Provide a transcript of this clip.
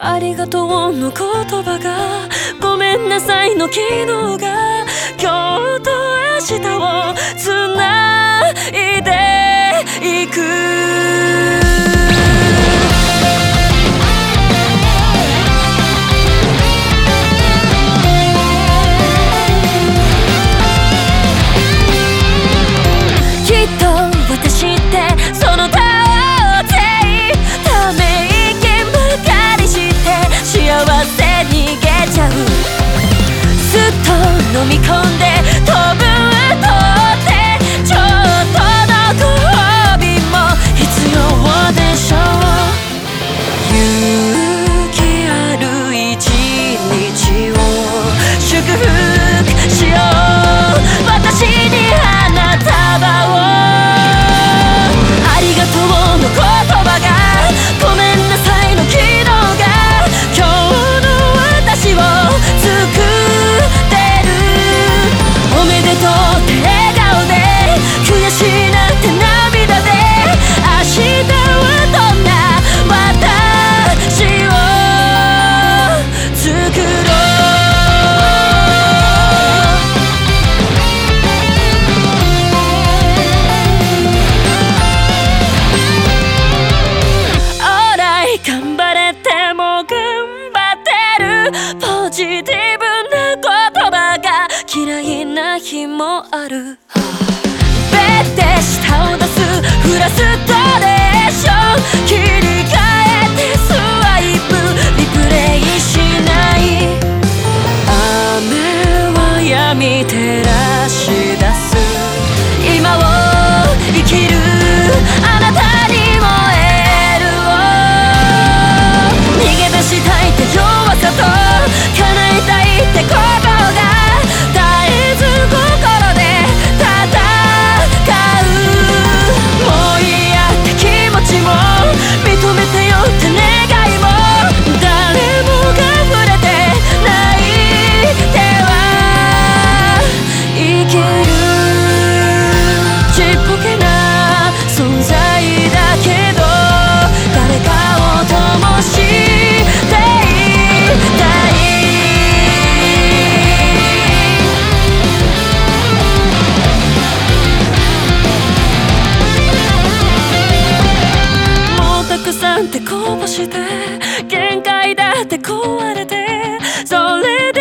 ありがとうの言葉がごめんなさいの機能が今日と明日をつないでいく。ずちゃう。すっと飲み込ジティブな言葉が嫌いな日もある。して限界だって壊れてそれで